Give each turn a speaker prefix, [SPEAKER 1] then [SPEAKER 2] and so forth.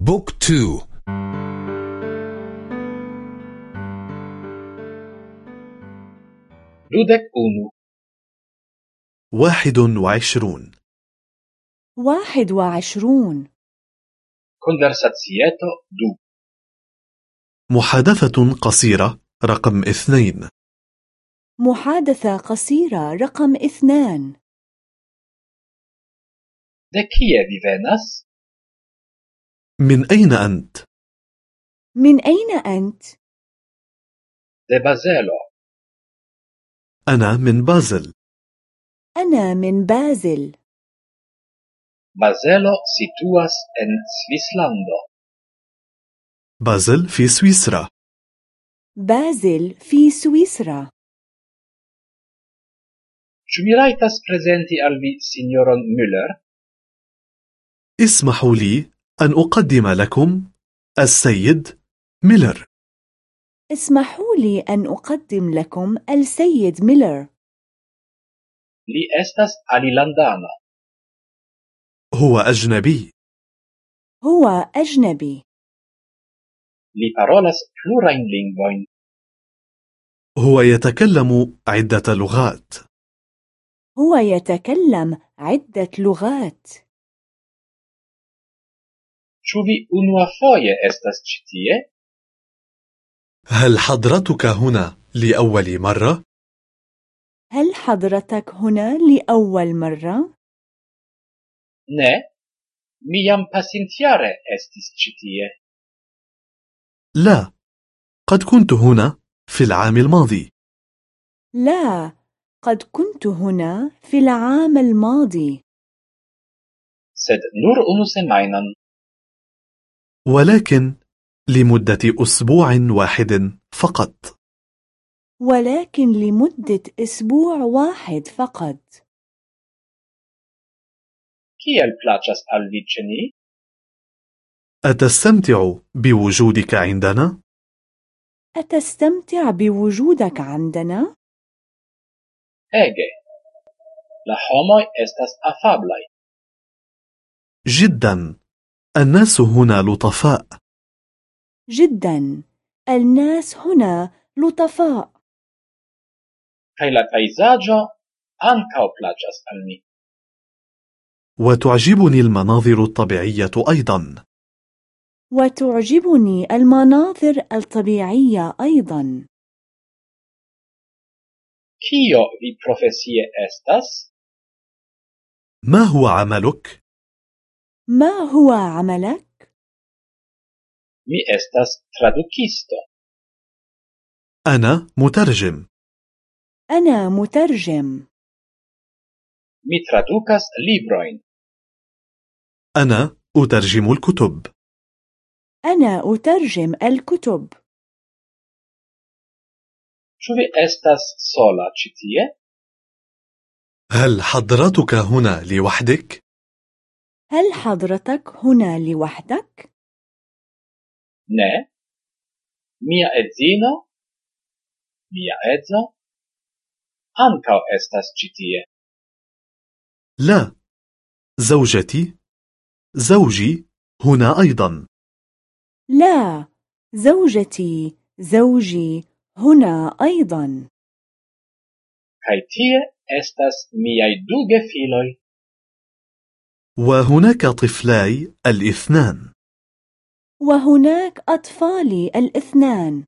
[SPEAKER 1] Book two
[SPEAKER 2] dudek unu.
[SPEAKER 3] واحد وعشرون.
[SPEAKER 4] واحد وعشرون.
[SPEAKER 2] Konversacieto du.
[SPEAKER 3] محادثة قصيرة رقم اثنين.
[SPEAKER 4] محادثة قصيرة رقم اثنان.
[SPEAKER 2] Vi venas?
[SPEAKER 3] من أين أنت؟
[SPEAKER 4] من أين أنت؟
[SPEAKER 2] de Basel.
[SPEAKER 3] أنا من بازل.
[SPEAKER 4] أنا من بازل.
[SPEAKER 2] Baselo situas en Svislando.
[SPEAKER 3] بازل في سويسرا.
[SPEAKER 4] بازل في سويسرا.
[SPEAKER 2] شو mi rajtas prezenti al vi sinjoron
[SPEAKER 3] اسمحوا لي أن أقدم لكم السيد ميلر.
[SPEAKER 4] اسمحوا لي أن أقدم لكم السيد ميلر.
[SPEAKER 2] Li estas alilandano.
[SPEAKER 3] هو أجنبي.
[SPEAKER 4] هو أجنبي.
[SPEAKER 2] Li parolas plurajn lingvojn.
[SPEAKER 3] هو يتكلم عدة لغات.
[SPEAKER 4] هو يتكلم عدة لغات.
[SPEAKER 2] Ĉu vi unuafoje estas ĉi tie?
[SPEAKER 3] هل حضرتك هنا لأول مرة؟
[SPEAKER 4] هل حضرتك هنا لأول مرة؟
[SPEAKER 2] Ne. Mi jam pasintjare estis ĉi tie.
[SPEAKER 3] لا قد كنت هنا في العام الماضي
[SPEAKER 4] لا قد كنت هنا في العام الماضي
[SPEAKER 2] Sed nur unu semajnon.
[SPEAKER 3] ولكن لمدة أسبوع واحد فقط
[SPEAKER 4] ولكن لمدة أسبوع واحد فقط
[SPEAKER 2] Kiel plaĉas al vi ĉe ni?
[SPEAKER 3] أتستمتع بوجودك عندنا؟
[SPEAKER 4] أتستمتع بوجودك عندنا؟
[SPEAKER 2] Ege. La homoj estas afablaj.
[SPEAKER 3] جدا الناس هنا لطفاء
[SPEAKER 4] جدا الناس هنا لطفاء
[SPEAKER 2] Kaj la pejzaĝo ankaŭ plaĉas al mi.
[SPEAKER 3] وتعجبني المناظر الطبيعية أيضا
[SPEAKER 4] وتعجبني المناظر الطبيعية أيضا
[SPEAKER 2] Kio vi profesie estas?
[SPEAKER 3] ما هو عملك؟
[SPEAKER 4] ما هو عملك؟
[SPEAKER 2] Mi estas tradukisto.
[SPEAKER 3] أنا مترجم
[SPEAKER 4] أنا مترجم
[SPEAKER 2] Mi tradukas librojn.
[SPEAKER 3] أنا أترجم الكتب
[SPEAKER 4] أنا أترجم الكتب
[SPEAKER 2] Ĉu vi estas sola ĉi tie?
[SPEAKER 3] هل حضرتك هنا لوحدك؟
[SPEAKER 4] هل حضرتك هنا لوحدك؟
[SPEAKER 2] لا. Mia edzino mia edzo ankaŭ estas ĉi tie
[SPEAKER 3] لا. زوجتي. زوجي هنا أيضا.
[SPEAKER 4] لا. زوجتي زوجي هنا أيضا.
[SPEAKER 2] Kaj tie estas miaj du gefiloj
[SPEAKER 3] وهناك طفلاي الاثنان.
[SPEAKER 4] وهناك أطفالي الاثنان.